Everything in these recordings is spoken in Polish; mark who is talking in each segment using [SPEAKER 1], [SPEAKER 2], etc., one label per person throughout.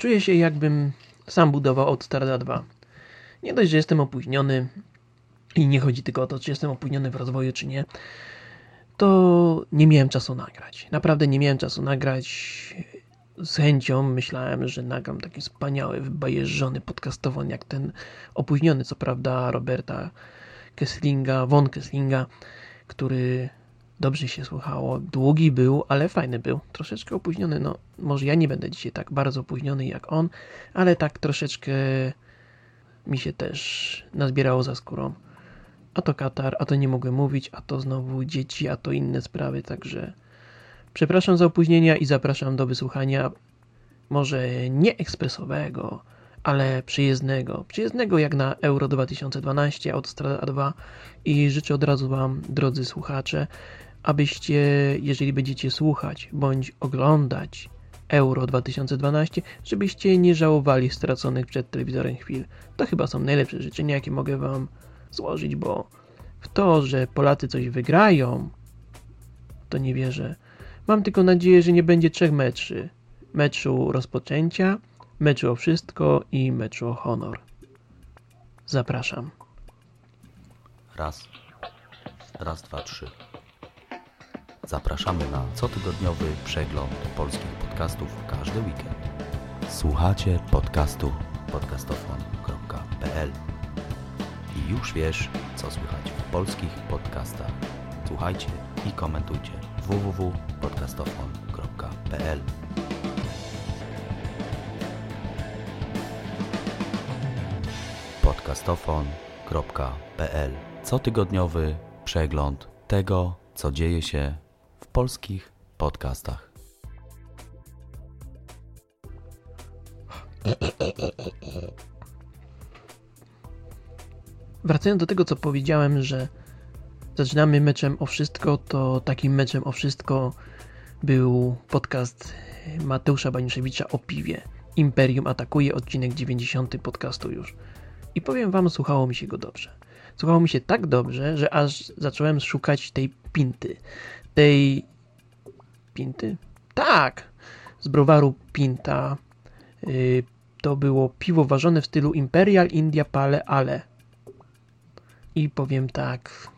[SPEAKER 1] Czuję się jakbym sam budował Autostrada 2. Nie dość, że jestem opóźniony i nie chodzi tylko o to, czy jestem opóźniony w rozwoju, czy nie, to nie miałem czasu nagrać. Naprawdę nie miałem czasu nagrać. Z chęcią myślałem, że nagram taki wspaniały, wybajeżony podcastowo, jak ten opóźniony, co prawda, Roberta Kesslinga, von Kesslinga, który dobrze się słuchało. Długi był, ale fajny był. Troszeczkę opóźniony. No, może ja nie będę dzisiaj tak bardzo opóźniony jak on, ale tak troszeczkę mi się też nazbierało za skórą. A to Katar, a to nie mogłem mówić, a to znowu dzieci, a to inne sprawy, także przepraszam za opóźnienia i zapraszam do wysłuchania może nie ekspresowego, ale przyjezdnego. Przyjezdnego jak na Euro 2012, Autostrada A2 i życzę od razu Wam, drodzy słuchacze, abyście, jeżeli będziecie słuchać bądź oglądać Euro 2012, żebyście nie żałowali straconych przed telewizorem chwil. To chyba są najlepsze życzenia, jakie mogę Wam złożyć, bo w to, że Polacy coś wygrają, to nie wierzę. Mam tylko nadzieję, że nie będzie trzech meczy. Meczu rozpoczęcia, meczu o wszystko i meczu o honor. Zapraszam.
[SPEAKER 2] Raz. Raz, dwa, trzy. Zapraszamy na cotygodniowy przegląd polskich podcastów każdy weekend. Słuchacie podcastu podcastofon.pl I już wiesz, co słychać w polskich podcastach. Słuchajcie i komentujcie www.podcastofon.pl podcastofon.pl Cotygodniowy przegląd tego, co dzieje się w polskich podcastach.
[SPEAKER 1] Wracając do tego, co powiedziałem, że zaczynamy meczem o wszystko, to takim meczem o wszystko był podcast Mateusza Baniuszewicza o piwie. Imperium atakuje, odcinek 90 podcastu już. I powiem wam, słuchało mi się go dobrze. Słuchało mi się tak dobrze, że aż zacząłem szukać tej pinty. Tej... Pinty? Tak! Z browaru Pinta. Yy, to było piwo ważone w stylu Imperial India Pale Ale. I powiem tak...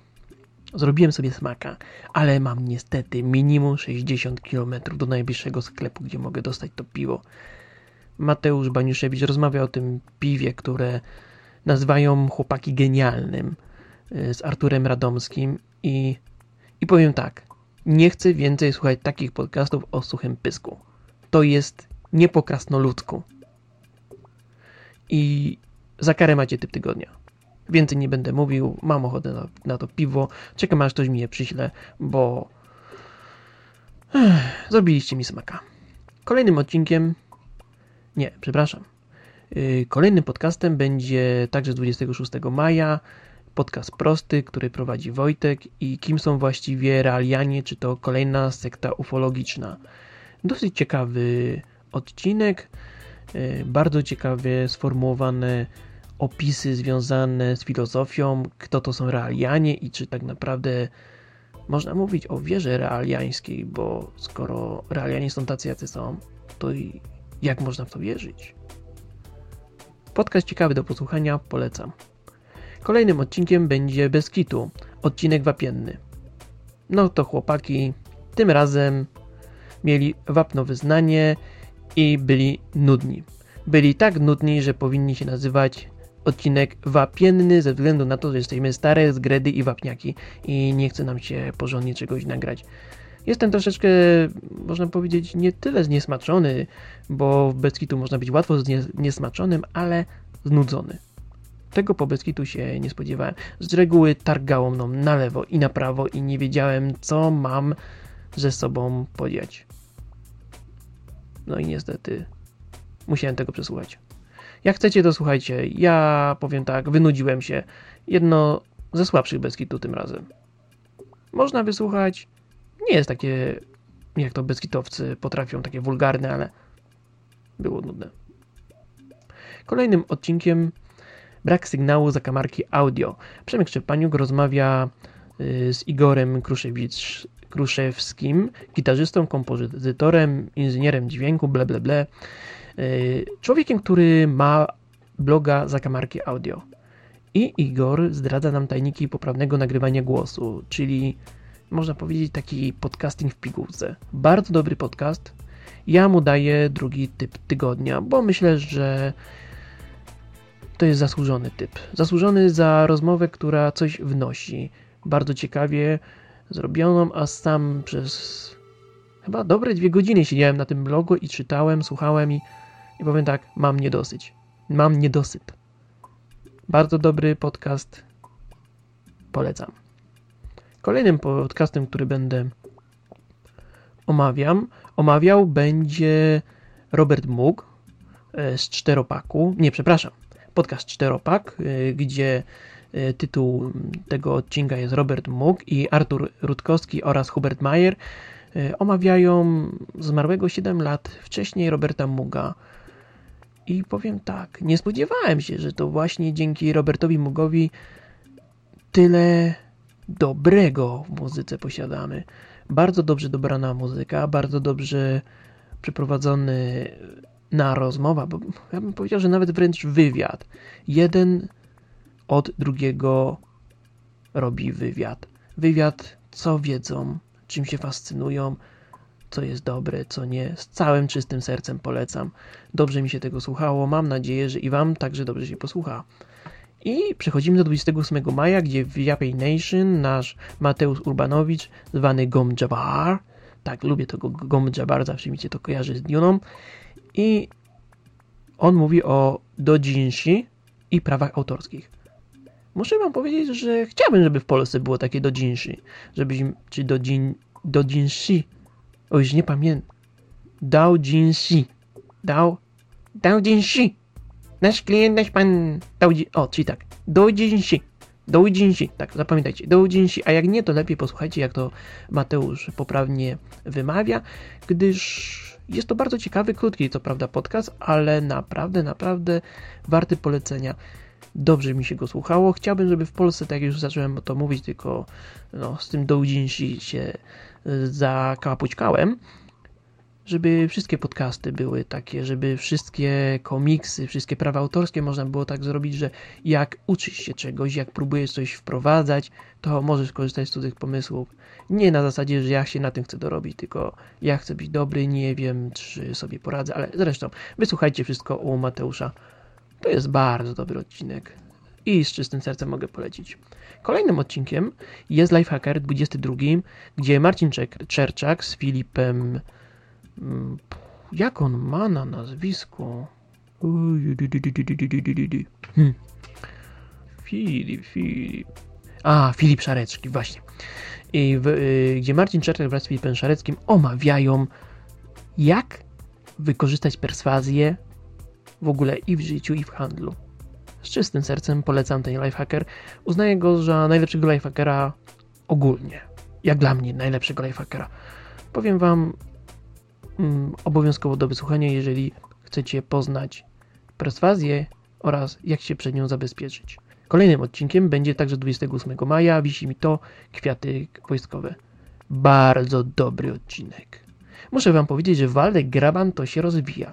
[SPEAKER 1] Zrobiłem sobie smaka, ale mam niestety minimum 60 km do najbliższego sklepu, gdzie mogę dostać to piwo. Mateusz Baniuszewicz rozmawia o tym piwie, które nazywają chłopaki genialnym y, z Arturem Radomskim i, i powiem tak, nie chcę więcej słuchać takich podcastów o suchym pysku. To jest nie po. I za karę macie typ tygodnia. Więcej nie będę mówił, mam ochotę na, na to piwo, czekam aż ktoś mi je przyśle, bo Ech, zrobiliście mi smaka. Kolejnym odcinkiem nie, przepraszam. Y, kolejnym podcastem będzie także 26 maja podcast prosty, który prowadzi Wojtek i kim są właściwie realianie, czy to kolejna sekta ufologiczna. Dosyć ciekawy odcinek, y, bardzo ciekawie sformułowane opisy związane z filozofią, kto to są realianie i czy tak naprawdę można mówić o wierze realiańskiej, bo skoro realianie są tacy, jacy są, to i jak można w to wierzyć? Podcast ciekawy do posłuchania, polecam. Kolejnym odcinkiem będzie Beskitu, odcinek wapienny. No to chłopaki, tym razem mieli wapno wyznanie i byli nudni. Byli tak nudni, że powinni się nazywać odcinek wapienny ze względu na to, że jesteśmy stare zgredy i wapniaki i nie chce nam się porządnie czegoś nagrać. Jestem troszeczkę, można powiedzieć, nie tyle zniesmaczony, bo w Beskitu można być łatwo zniesmaczonym, ale znudzony. Tego po Beskitu się nie spodziewałem. Z reguły targało mną na lewo i na prawo i nie wiedziałem, co mam ze sobą podjąć. No i niestety musiałem tego przesłuchać. Jak chcecie, to słuchajcie. Ja powiem tak, wynudziłem się. Jedno ze słabszych Beskitu tym razem. Można wysłuchać, nie jest takie, jak to bezkitowcy potrafią, takie wulgarne, ale było nudne. Kolejnym odcinkiem brak sygnału zakamarki audio. Przemek Szczepaniuk rozmawia y, z Igorem Kruszewicz, Kruszewskim, gitarzystą, kompozytorem, inżynierem dźwięku, ble, ble, ble. człowiekiem, który ma bloga Zakamarki Audio. I Igor zdradza nam tajniki poprawnego nagrywania głosu, czyli można powiedzieć taki podcasting w pigułce. Bardzo dobry podcast. Ja mu daję drugi typ tygodnia, bo myślę, że to jest zasłużony typ. Zasłużony za rozmowę, która coś wnosi. Bardzo ciekawie zrobioną, a sam przez chyba dobre dwie godziny siedziałem na tym blogu i czytałem, słuchałem i, i powiem tak, mam niedosyć. Mam niedosyt. Bardzo dobry podcast. Polecam. Kolejnym podcastem, który będę omawiam, omawiał będzie Robert Moog e, z Czteropaku. Nie, przepraszam. Podcast Czteropak, e, gdzie e, tytuł tego odcinka jest Robert Moog i Artur Rutkowski oraz Hubert Mayer omawiają zmarłego 7 lat wcześniej Roberta Muga. I powiem tak, nie spodziewałem się, że to właśnie dzięki Robertowi Mugowi tyle dobrego w muzyce posiadamy. Bardzo dobrze dobrana muzyka, bardzo dobrze przeprowadzony na rozmowa, bo ja bym powiedział, że nawet wręcz wywiad. Jeden od drugiego robi wywiad. Wywiad, co wiedzą, czym się fascynują, co jest dobre, co nie. Z całym czystym sercem polecam. Dobrze mi się tego słuchało. Mam nadzieję, że i Wam także dobrze się posłucha. I przechodzimy do 28 maja, gdzie w Japej Nation nasz Mateusz Urbanowicz, zwany Gom Jabbar, tak, lubię tego Gom Jabbar, zawsze mi się to kojarzy z Duną, i on mówi o dojinshi i prawach autorskich. Muszę wam powiedzieć, że chciałbym, żeby w Polsce było takie dojinshi, żebyśmy, czy dojin, dojinshi, o już nie pamiętam, dojinshi, dao, dojinshi, Nasz klient, nasz pan dojdzie, o, czyli tak, dojdzie się, tak, zapamiętajcie, się, a jak nie, to lepiej posłuchajcie, jak to Mateusz poprawnie wymawia, gdyż jest to bardzo ciekawy, krótki, co prawda, podcast, ale naprawdę, naprawdę warty polecenia. Dobrze mi się go słuchało. Chciałbym, żeby w Polsce, tak już zacząłem to mówić, tylko no, z tym dołdzińsi się zakapućkałem żeby wszystkie podcasty były takie, żeby wszystkie komiksy, wszystkie prawa autorskie można było tak zrobić, że jak uczysz się czegoś, jak próbujesz coś wprowadzać, to możesz korzystać z cudzych pomysłów. Nie na zasadzie, że ja się na tym chcę dorobić, tylko ja chcę być dobry, nie wiem, czy sobie poradzę, ale zresztą wysłuchajcie wszystko u Mateusza. To jest bardzo dobry odcinek i z czystym sercem mogę polecić. Kolejnym odcinkiem jest Lifehacker 22, gdzie Marcin Czerczak z Filipem jak on ma na nazwisko? Hmm. Filip, Filip. A, Filip Szarecki, właśnie. I w, y, gdzie Marcin Czerczak wraz z Filipem Szareckim omawiają, jak wykorzystać perswazję w ogóle i w życiu, i w handlu. Z czystym sercem polecam ten lifehacker. Uznaję go za najlepszego lifehackera ogólnie. Jak dla mnie, najlepszego lifehackera. Powiem wam, obowiązkowo do wysłuchania, jeżeli chcecie poznać perswazję oraz jak się przed nią zabezpieczyć. Kolejnym odcinkiem będzie także 28 maja, wisi mi to Kwiaty Wojskowe. Bardzo dobry odcinek. Muszę wam powiedzieć, że Waldek Graban to się rozwija.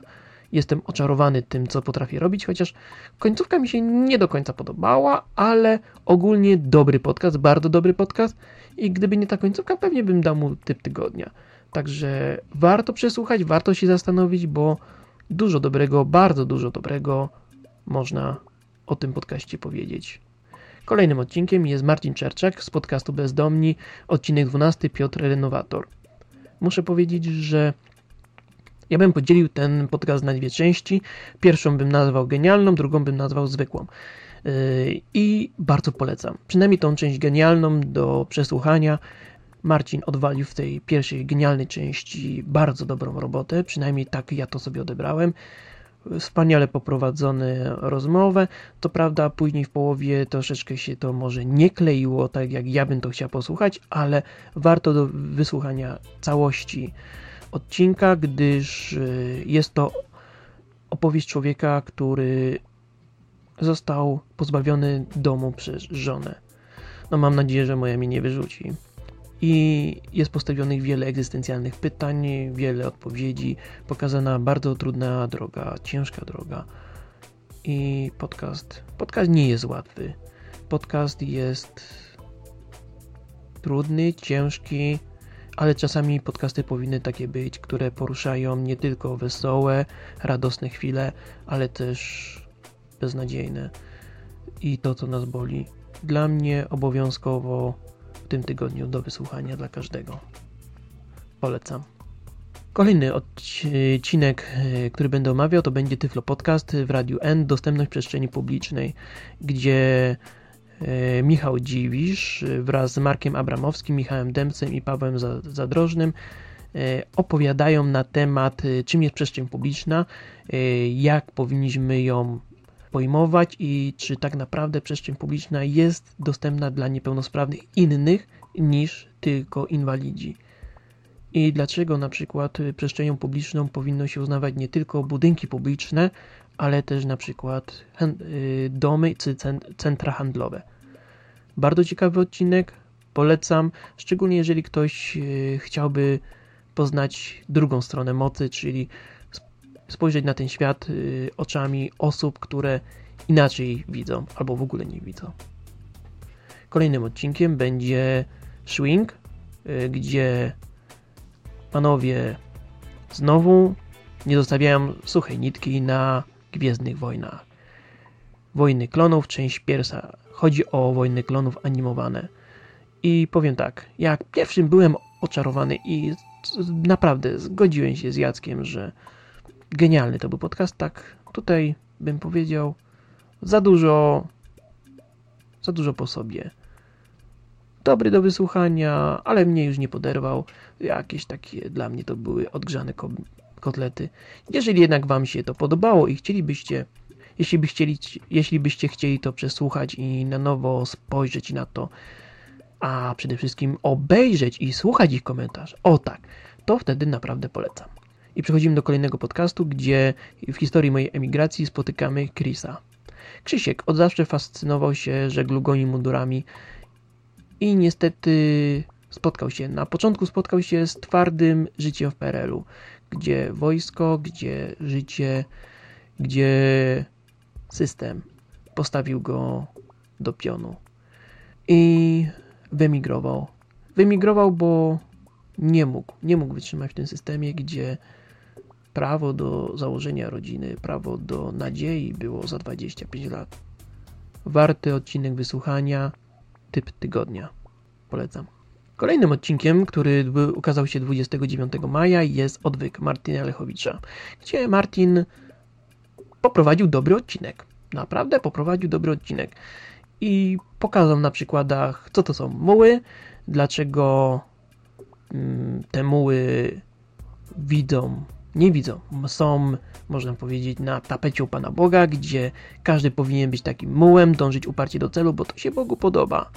[SPEAKER 1] Jestem oczarowany tym, co potrafię robić, chociaż końcówka mi się nie do końca podobała, ale ogólnie dobry podcast, bardzo dobry podcast i gdyby nie ta końcówka, pewnie bym dał mu typ tygodnia. Także warto przesłuchać, warto się zastanowić, bo dużo dobrego, bardzo dużo dobrego można o tym podcaście powiedzieć. Kolejnym odcinkiem jest Marcin Czerczak z podcastu Bezdomni, odcinek 12 Piotr Renowator. Muszę powiedzieć, że ja bym podzielił ten podcast na dwie części. Pierwszą bym nazwał genialną, drugą bym nazwał zwykłą. Yy, I bardzo polecam. Przynajmniej tą część genialną do przesłuchania. Marcin odwalił w tej pierwszej genialnej części bardzo dobrą robotę, przynajmniej tak ja to sobie odebrałem. Wspaniale poprowadzone rozmowę. To prawda, później w połowie troszeczkę się to może nie kleiło, tak jak ja bym to chciał posłuchać, ale warto do wysłuchania całości odcinka, gdyż y, jest to opowieść człowieka, który został pozbawiony domu przez żonę. No mam nadzieję, że moja mnie nie wyrzuci i jest postawionych wiele egzystencjalnych pytań, wiele odpowiedzi, pokazana bardzo trudna droga, ciężka droga. I podcast, podcast nie jest łatwy. Podcast jest trudny, ciężki, ale czasami podcasty powinny takie być, które poruszają nie tylko wesołe, radosne chwile, ale też beznadziejne i to, co nas boli. Dla mnie obowiązkowo tym tygodniu do wysłuchania dla każdego. Polecam. Kolejny odcinek, e, który będę omawiał, to będzie Tyflo Podcast w Radiu N, dostępność przestrzeni publicznej, gdzie e, Michał Dziwisz wraz z Markiem Abramowskim, Michałem Dębcem i Pawłem Zadrożnym e, opowiadają na temat, czym jest przestrzeń publiczna, jak powinniśmy ją pojmować i czy tak naprawdę przestrzeń publiczna jest dostępna dla niepełnosprawnych innych niż tylko inwalidzi. I dlaczego na przykład przestrzenią publiczną powinno się uznawać nie tylko budynki publiczne, ale też na przykład y, domy czy centra handlowe. Bardzo ciekawy odcinek, polecam, szczególnie jeżeli ktoś y, chciałby poznać drugą stronę mocy, czyli spojrzeć na ten świat y, oczami osób, które inaczej widzą albo w ogóle nie widzą. Kolejnym odcinkiem będzie Swing, y, gdzie panowie znowu nie zostawiają suchej nitki na Gwiezdnych Wojnach. Wojny Klonów, część pierwsza. Chodzi o Wojny Klonów animowane. I powiem tak, jak pierwszym byłem oczarowany i naprawdę zgodziłem się z Jackiem, że genialny to był podcast, tak tutaj bym powiedział za dużo za dużo po sobie. Dobry do wysłuchania, ale mnie już nie poderwał. Jakieś takie dla mnie to były odgrzane kotlety. Jeżeli jednak wam się to podobało i chcielibyście jeśli, by chcieli, jeśli byście chcieli to przesłuchać i na nowo spojrzeć na to, a przede wszystkim obejrzeć i słuchać ich komentarzy, o tak, to wtedy naprawdę polecam. I przechodzimy do kolejnego podcastu, gdzie w historii mojej emigracji spotykamy Chrisa. Krzysiek od zawsze fascynował się żeglugą i mundurami i niestety spotkał się, na początku spotkał się z twardym życiem w PRL-u, gdzie wojsko, gdzie życie, gdzie system postawił go do pionu i wyemigrował. Wyemigrował, bo nie mógł, nie mógł wytrzymać w tym systemie, gdzie prawo do założenia rodziny, prawo do nadziei było za 25 lat. Warty odcinek wysłuchania, typ tygodnia. Polecam. Kolejnym odcinkiem, który ukazał się 29 maja jest Odwyk Martina Lechowicza, gdzie Martin poprowadził dobry odcinek. Naprawdę poprowadził dobry odcinek. I pokazał na przykładach, co to są muły, dlaczego mm, te muły widzą nie widzą. Są, można powiedzieć, na tapecie u Pana Boga, gdzie każdy powinien być takim mułem, dążyć uparcie do celu, bo to się Bogu podoba.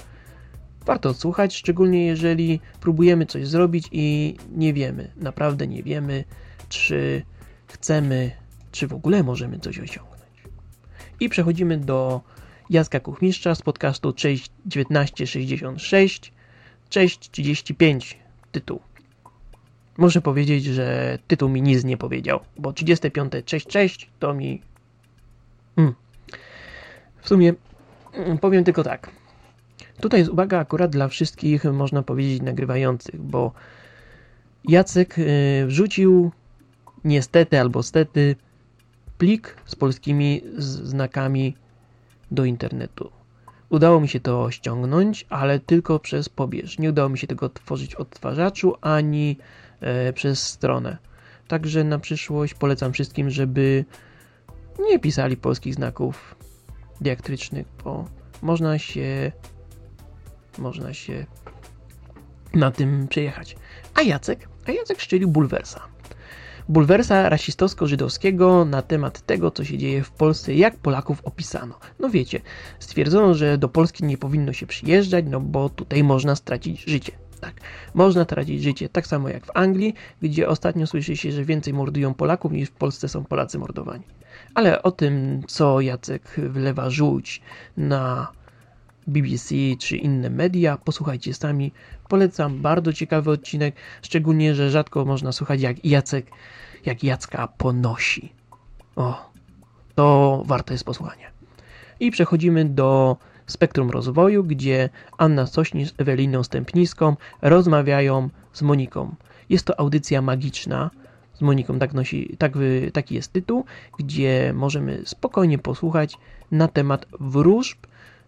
[SPEAKER 1] Warto odsłuchać, szczególnie jeżeli próbujemy coś zrobić i nie wiemy, naprawdę nie wiemy, czy chcemy, czy w ogóle możemy coś osiągnąć. I przechodzimy do Jacka Kuchmistrza z podcastu Cześć 1966, Cześć 35 tytuł. Muszę powiedzieć, że tytuł mi nic nie powiedział, bo 35 cześć, cześć to mi... Hmm. W sumie mm, powiem tylko tak. Tutaj jest uwaga akurat dla wszystkich, można powiedzieć, nagrywających, bo Jacek y, wrzucił niestety albo stety plik z polskimi znakami do internetu. Udało mi się to ściągnąć, ale tylko przez pobierz. Nie udało mi się tego tworzyć w odtwarzaczu, ani przez stronę. Także na przyszłość polecam wszystkim, żeby nie pisali polskich znaków diaktrycznych, bo można się można się na tym przejechać. A Jacek? A Jacek szczelił bulwersa. Bulwersa rasistowsko-żydowskiego na temat tego, co się dzieje w Polsce, jak Polaków opisano. No wiecie, stwierdzono, że do Polski nie powinno się przyjeżdżać, no bo tutaj można stracić życie tak. Można tracić życie, tak samo jak w Anglii, gdzie ostatnio słyszy się, że więcej mordują Polaków niż w Polsce są Polacy mordowani. Ale o tym, co Jacek wlewa żółć na BBC czy inne media. Posłuchajcie sami. Polecam, bardzo ciekawy odcinek, szczególnie, że rzadko można słuchać jak Jacek, jak Jacka ponosi. O, to warto jest posłuchania. I przechodzimy do Spektrum Rozwoju, gdzie Anna Sośnierz z Eweliną Stępniską rozmawiają z Moniką. Jest to audycja magiczna, z Moniką, tak nosi, tak, taki jest tytuł, gdzie możemy spokojnie posłuchać na temat wróżb,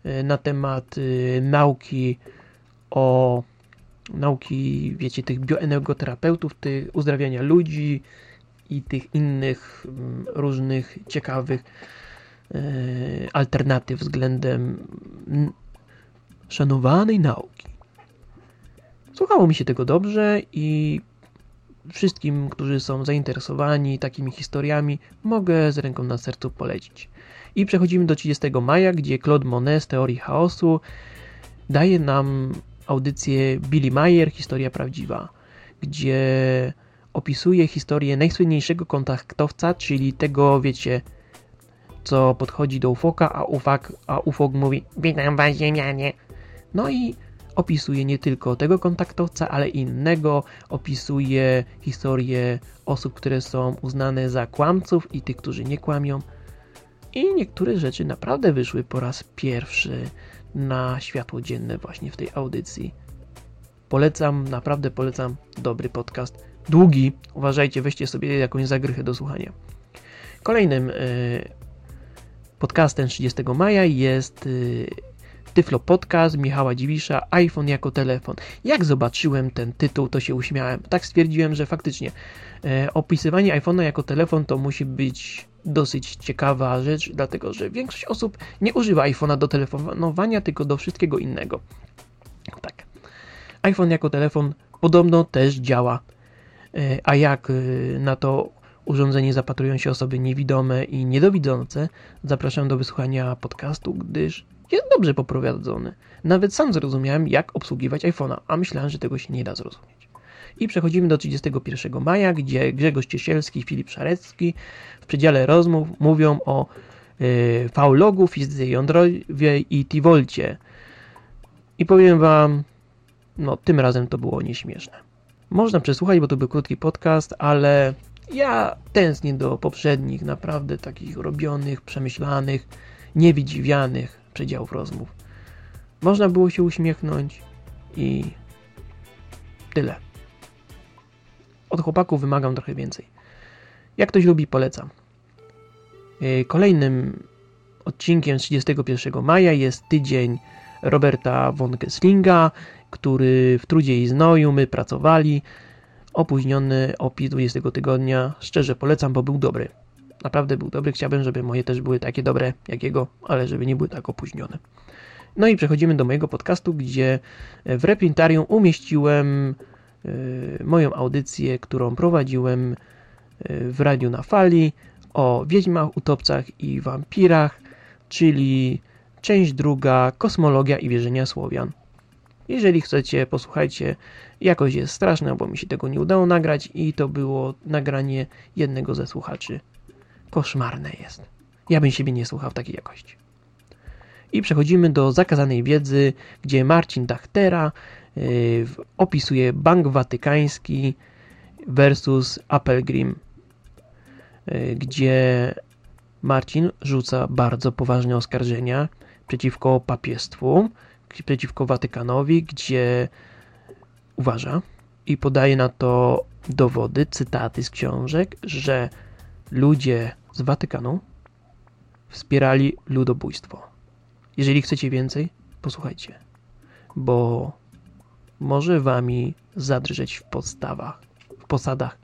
[SPEAKER 1] e, na temat y, nauki o nauki, wiecie, tych bioenergoterapeutów, tych uzdrawiania ludzi i tych innych mm, różnych ciekawych alternatyw względem szanowanej nauki. Słuchało mi się tego dobrze i wszystkim, którzy są zainteresowani takimi historiami, mogę z ręką na sercu polecić. I przechodzimy do 30 maja, gdzie Claude Monet z teorii chaosu daje nam audycję Billy Mayer, historia prawdziwa, gdzie opisuje historię najsłynniejszego kontaktowca, czyli tego, wiecie, co podchodzi do ufoka, a ufak, a ufok mówi witam was ziemianie. No i opisuje nie tylko tego kontaktowca, ale innego, opisuje historię osób, które są uznane za kłamców i tych, którzy nie kłamią. I niektóre rzeczy naprawdę wyszły po raz pierwszy na światło dzienne właśnie w tej audycji. Polecam, naprawdę polecam dobry podcast. Długi, uważajcie, weźcie sobie jakąś zagrychę do słuchania. Kolejnym y, podcastem 30 maja jest y, Tyflo Podcast Michała Dziwisza, iPhone jako telefon. Jak zobaczyłem ten tytuł, to się uśmiałem. Tak stwierdziłem, że faktycznie e, opisywanie iPhone'a jako telefon to musi być dosyć ciekawa rzecz, dlatego że większość osób nie używa iPhone'a do telefonowania, tylko do wszystkiego innego. Tak. iPhone jako telefon podobno też działa. E, a jak e, na to urządzenie zapatrują się osoby niewidome i niedowidzące, zapraszam do wysłuchania podcastu, gdyż jest dobrze poprowadzony. Nawet sam zrozumiałem, jak obsługiwać iPhone'a, a myślałem, że tego się nie da zrozumieć. I przechodzimy do 31 maja, gdzie Grzegorz Ciesielski i Filip Szarecki w przedziale rozmów mówią o y, V-logu, fizyce jądrowej i Tivolcie. I powiem wam, no tym razem to było nieśmieszne. Można przesłuchać, bo to był krótki podcast, ale ja tęsknię do poprzednich, naprawdę takich robionych, przemyślanych, niewidziwianych przedziałów rozmów. Można było się uśmiechnąć i tyle. Od chłopaków wymagam trochę więcej. Jak ktoś lubi, polecam. Y, kolejnym odcinkiem 31 maja jest tydzień Roberta von Kesslinga, który w trudzie i znoju my pracowali. Opóźniony opis 20 tygodnia. Szczerze polecam, bo był dobry. Naprawdę był dobry. Chciałbym, żeby moje też były takie dobre jak jego, ale żeby nie były tak opóźnione. No i przechodzimy do mojego podcastu, gdzie w Reprintarium umieściłem y, moją audycję, którą prowadziłem y, w Radiu na Fali o wiedźmach, utopcach i wampirach, czyli część druga, kosmologia i wierzenia Słowian. Jeżeli chcecie, posłuchajcie, jakoś jest straszne, bo mi się tego nie udało nagrać i to było nagranie jednego ze słuchaczy koszmarne jest. Ja bym siebie nie słuchał takiej jakości. I przechodzimy do zakazanej wiedzy, gdzie Marcin Dachtera yy, opisuje Bank Watykański versus Appelgrim, yy, gdzie Marcin rzuca bardzo poważne oskarżenia przeciwko papiestwu, przeciwko Watykanowi, gdzie uważa i podaje na to dowody, cytaty z książek, że ludzie z Watykanu wspierali ludobójstwo. Jeżeli chcecie więcej, posłuchajcie, bo może wami zadrżeć w podstawach, w posadach.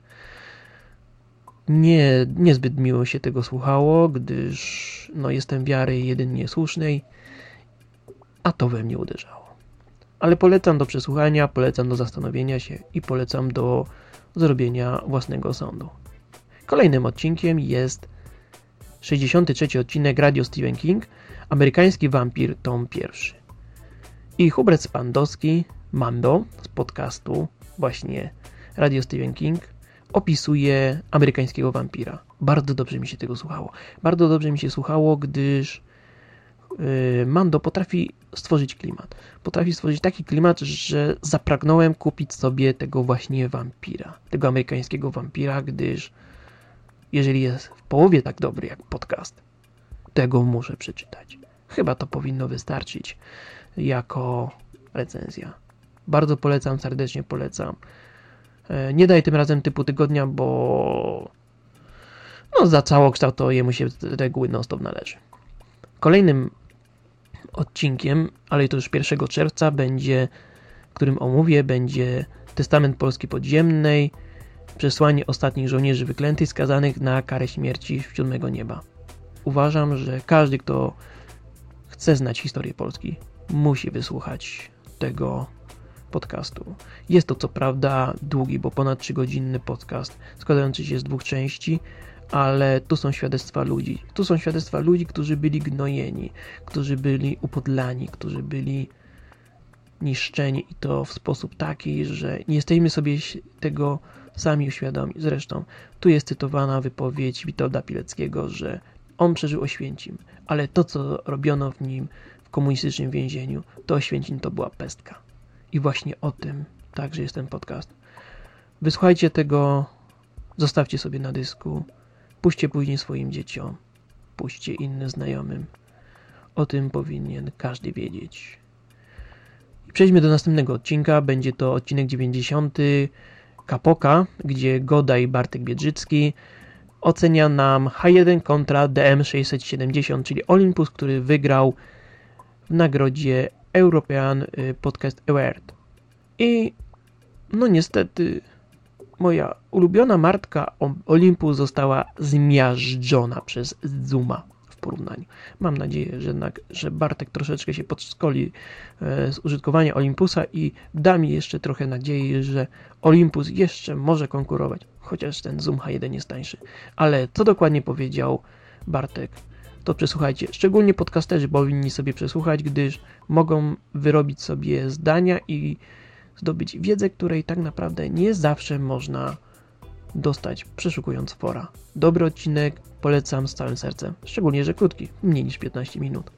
[SPEAKER 1] Nie, niezbyt miło się tego słuchało, gdyż no, jestem wiary jedynie słusznej, a to we mnie uderzało. Ale polecam do przesłuchania, polecam do zastanowienia się i polecam do zrobienia własnego sądu. Kolejnym odcinkiem jest 63 odcinek Radio Stephen King, Amerykański wampir, tom pierwszy. I Hubert Spandowski, Mando, z podcastu właśnie Radio Stephen King, opisuje amerykańskiego wampira. Bardzo dobrze mi się tego słuchało. Bardzo dobrze mi się słuchało, gdyż Mando potrafi stworzyć klimat. Potrafi stworzyć taki klimat, że zapragnąłem kupić sobie tego właśnie wampira, tego amerykańskiego wampira, gdyż jeżeli jest w połowie tak dobry jak podcast, tego muszę przeczytać. Chyba to powinno wystarczyć jako recenzja. Bardzo polecam, serdecznie polecam. E, nie daj tym razem typu tygodnia, bo no za całokształt to jemu się reguły non-stop należy. Kolejnym odcinkiem, ale to już 1 czerwca będzie, którym omówię, będzie Testament Polski Podziemnej, przesłanie ostatnich żołnierzy wyklętych skazanych na karę śmierci w siódmego nieba. Uważam, że każdy, kto chce znać historię Polski, musi wysłuchać tego podcastu. Jest to co prawda długi, bo ponad 3-godzinny podcast składający się z dwóch części, ale tu są świadectwa ludzi. Tu są świadectwa ludzi, którzy byli gnojeni, którzy byli upodlani, którzy byli niszczeni i to w sposób taki, że nie jesteśmy sobie tego sami uświadomi. Zresztą tu jest cytowana wypowiedź Witolda Pileckiego, że on przeżył Oświęcim, ale to, co robiono w nim w komunistycznym więzieniu, to Oświęcim to była pestka. I właśnie o tym także jest ten podcast. Wysłuchajcie tego, zostawcie sobie na dysku, puśćcie później swoim dzieciom, puśćcie innym znajomym. O tym powinien każdy wiedzieć. Przejdźmy do następnego odcinka. Będzie to odcinek 90. Kapoka, gdzie Goda i Bartek Biedrzycki ocenia nam H1 kontra DM670, czyli Olympus, który wygrał w nagrodzie European y, Podcast Award. I no niestety moja ulubiona martka Olympus została zmiażdżona przez Zuma w porównaniu. Mam nadzieję, że, jednak, że Bartek troszeczkę się podszkoli e, z użytkowania Olympusa i da mi jeszcze trochę nadziei, że Olympus jeszcze może konkurować, chociaż ten Zoom H1 jest tańszy. Ale co dokładnie powiedział Bartek, to przesłuchajcie. Szczególnie podcasterzy powinni sobie przesłuchać, gdyż mogą wyrobić sobie zdania i zdobyć wiedzę, której tak naprawdę nie zawsze można dostać przeszukując fora. Dobry odcinek, polecam z całym sercem, szczególnie, że krótki, mniej niż 15 minut.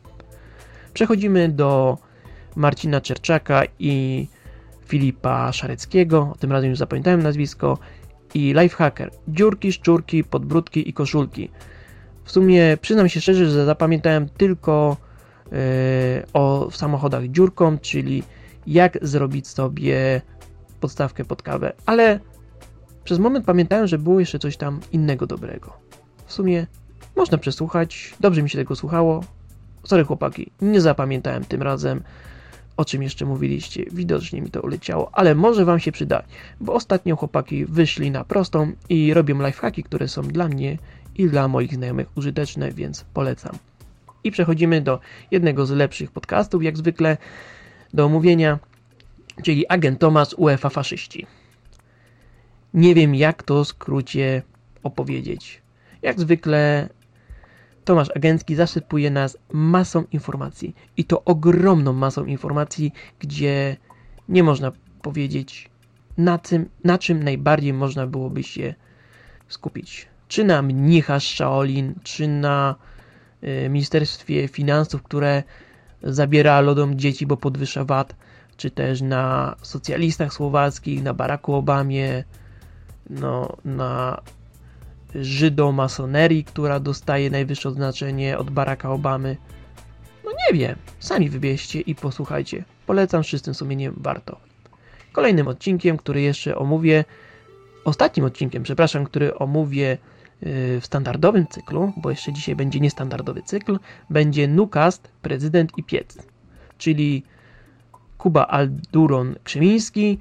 [SPEAKER 1] Przechodzimy do Marcina Czerczaka i Filipa Szareckiego, tym razem już zapamiętałem nazwisko, i Lifehacker, dziurki, szczurki, podbródki i koszulki. W sumie przyznam się szczerze, że zapamiętałem tylko yy, o samochodach dziurką, czyli jak zrobić sobie podstawkę pod kawę, ale przez moment pamiętałem, że było jeszcze coś tam innego dobrego. W sumie można przesłuchać, dobrze mi się tego słuchało. Sorry chłopaki, nie zapamiętałem tym razem o czym jeszcze mówiliście, widocznie mi to uleciało, ale może wam się przyda, bo ostatnio chłopaki wyszli na prostą i robią lifehacki, które są dla mnie i dla moich znajomych użyteczne, więc polecam. I przechodzimy do jednego z lepszych podcastów, jak zwykle, do omówienia, czyli Agent Thomas UEFA Faszyści. Nie wiem, jak to skrócie opowiedzieć. Jak zwykle Tomasz Agencki zasypuje nas masą informacji i to ogromną masą informacji, gdzie nie można powiedzieć na, tym, na czym najbardziej można byłoby się skupić. Czy na mnicha Shaolin, czy na y, Ministerstwie Finansów, które zabiera lodom dzieci, bo podwyższa VAT, czy też na socjalistach słowackich, na Baracku Obamie, no, na żydomasonerii, która dostaje najwyższe odznaczenie od Baracka Obamy. No nie wiem, sami wybierzcie i posłuchajcie. Polecam z czystym sumieniem, warto. Kolejnym odcinkiem, który jeszcze omówię, ostatnim odcinkiem, przepraszam, który omówię w standardowym cyklu, bo jeszcze dzisiaj będzie niestandardowy cykl, będzie Nukast, Prezydent i Piec, czyli Kuba Alduron Krzymiński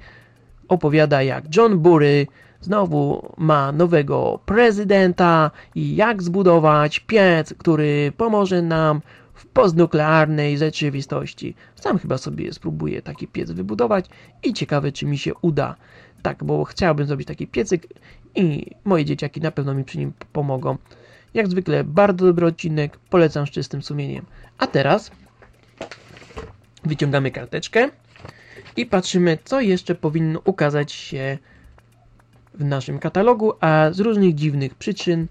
[SPEAKER 1] opowiada jak John Bury znowu ma nowego prezydenta i jak zbudować piec, który pomoże nam w postnuklearnej rzeczywistości. Sam chyba sobie spróbuję taki piec wybudować i ciekawe, czy mi się uda. Tak, bo chciałbym zrobić taki piecyk i moje dzieciaki na pewno mi przy nim pomogą. Jak zwykle bardzo dobry odcinek, polecam z czystym sumieniem. A teraz wyciągamy karteczkę i patrzymy, co jeszcze powinno ukazać się w naszym katalogu, a z różnych dziwnych przyczyn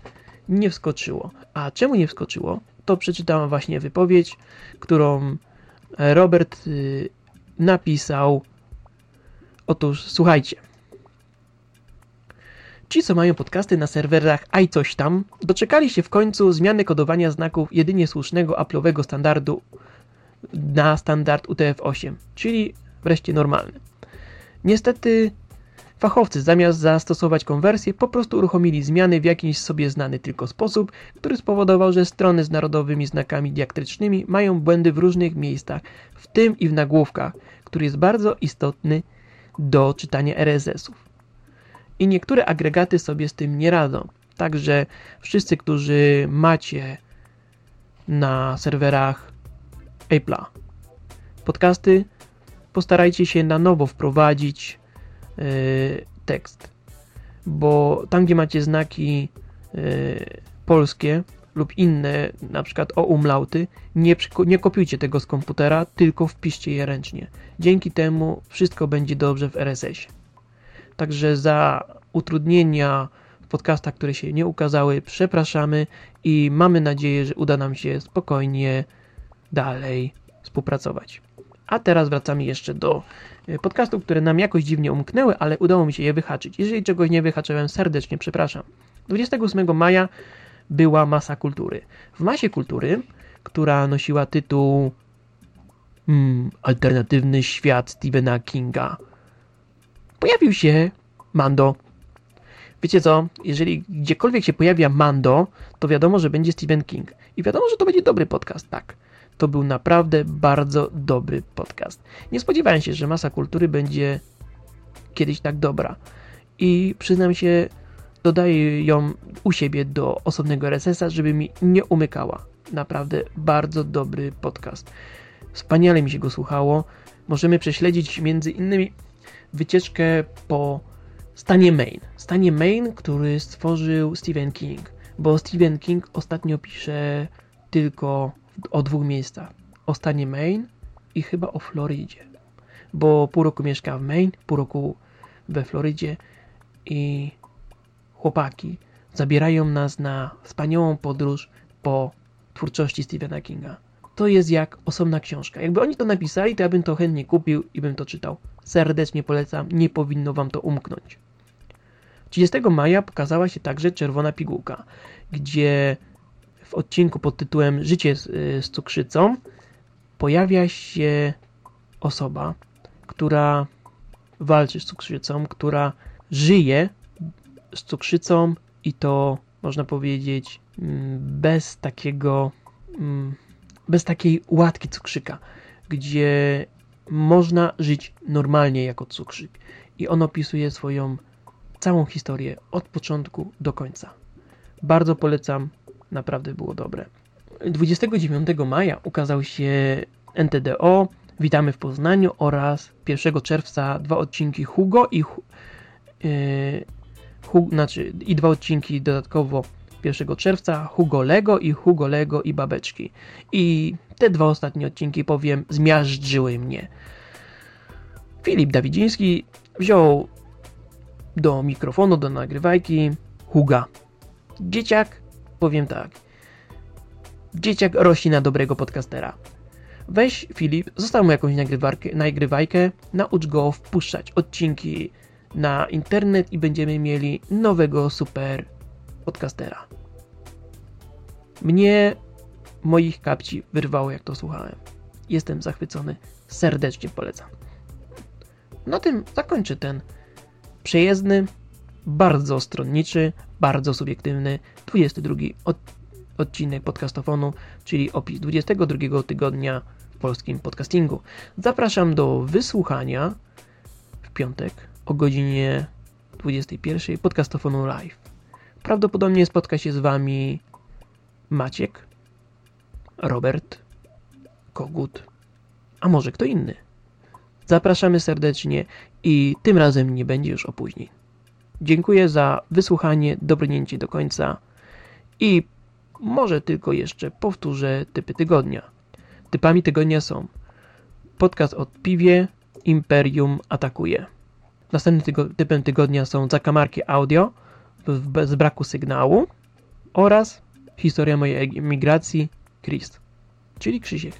[SPEAKER 1] nie wskoczyło. A czemu nie wskoczyło? to przeczytam właśnie wypowiedź, którą Robert y, napisał. Otóż słuchajcie. Ci, co mają podcasty na serwerach i coś tam, doczekali się w końcu zmiany kodowania znaków jedynie słusznego Apple'owego standardu na standard UTF-8, czyli wreszcie normalny. Niestety fachowcy zamiast zastosować konwersję po prostu uruchomili zmiany w jakiś sobie znany tylko sposób, który spowodował, że strony z narodowymi znakami diakrycznymi mają błędy w różnych miejscach, w tym i w nagłówkach, który jest bardzo istotny do czytania RSS-ów. I niektóre agregaty sobie z tym nie radzą. Także wszyscy, którzy macie na serwerach Apple'a podcasty, postarajcie się na nowo wprowadzić yy, tekst. Bo tam, gdzie macie znaki yy, polskie lub inne, na przykład o umlauty, nie, nie kopiujcie tego z komputera, tylko wpiszcie je ręcznie. Dzięki temu wszystko będzie dobrze w RSS. Także za utrudnienia w podcastach, które się nie ukazały, przepraszamy i mamy nadzieję, że uda nam się spokojnie dalej współpracować. A teraz wracamy jeszcze do e, podcastów, które nam jakoś dziwnie umknęły, ale udało mi się je wyhaczyć. Jeżeli czegoś nie wyhaczyłem, serdecznie przepraszam. 28 maja była Masa Kultury. W Masie Kultury, która nosiła tytuł hmm, Alternatywny świat Stephena Kinga, pojawił się Mando. Wiecie co, jeżeli gdziekolwiek się pojawia Mando, to wiadomo, że będzie Stephen King. I wiadomo, że to będzie dobry podcast, tak. To był naprawdę bardzo dobry podcast. Nie spodziewałem się, że masa kultury będzie kiedyś tak dobra. I przyznam się, dodaję ją u siebie do osobnego RSS-a, żeby mi nie umykała. Naprawdę bardzo dobry podcast. Wspaniale mi się go słuchało. Możemy prześledzić między innymi wycieczkę po stanie Maine. Stanie Maine, który stworzył Stephen King. Bo Stephen King ostatnio pisze tylko o dwóch miejscach. O stanie Maine i chyba o Florydzie. Bo pół roku mieszka w Maine, pół roku we Florydzie i chłopaki zabierają nas na wspaniałą podróż po twórczości Stephena Kinga. To jest jak osobna książka. Jakby oni to napisali, to ja bym to chętnie kupił i bym to czytał. Serdecznie polecam, nie powinno wam to umknąć. 30 maja pokazała się także Czerwona Pigułka, gdzie w odcinku pod tytułem Życie z, z cukrzycą pojawia się osoba, która walczy z cukrzycą, która żyje z cukrzycą i to można powiedzieć mm, bez takiego mm, bez takiej łatki cukrzyka, gdzie można żyć normalnie jako cukrzyk i on opisuje swoją całą historię od początku do końca. Bardzo polecam, naprawdę było dobre. 29 maja ukazał się NTDO, Witamy w Poznaniu oraz 1 czerwca dwa odcinki Hugo i, yy, znaczy, i dwa odcinki dodatkowo 1 czerwca Hugo Lego i Hugo Lego i Babeczki. I te dwa ostatnie odcinki, powiem, zmiażdżyły mnie. Filip Dawidziński wziął do mikrofonu, do nagrywajki Huga. Dzieciak, powiem tak, dzieciak rośnie na dobrego podcastera. Weź Filip, zostaw mu jakąś nagrywajkę, naucz go wpuszczać odcinki na internet i będziemy mieli nowego super podcastera. Mnie moich kapci wyrwało jak to słuchałem. Jestem zachwycony, serdecznie polecam. Na tym zakończę ten przejezdny, bardzo stronniczy, bardzo subiektywny 22 od, odcinek podcastofonu, czyli opis 22 tygodnia w polskim podcastingu. Zapraszam do wysłuchania w piątek o godzinie 21 podcastofonu live. Prawdopodobnie spotka się z Wami Maciek, Robert, Kogut, a może kto inny. Zapraszamy serdecznie i tym razem nie będzie już opóźnień. Dziękuję za wysłuchanie, dobrnięcie do końca i może tylko jeszcze powtórzę typy tygodnia. Typami tygodnia są podcast od Piwie, Imperium atakuje. Następnym tygo typem tygodnia są zakamarki audio z braku sygnału oraz historia mojej emigracji Christ, czyli Krzysiek.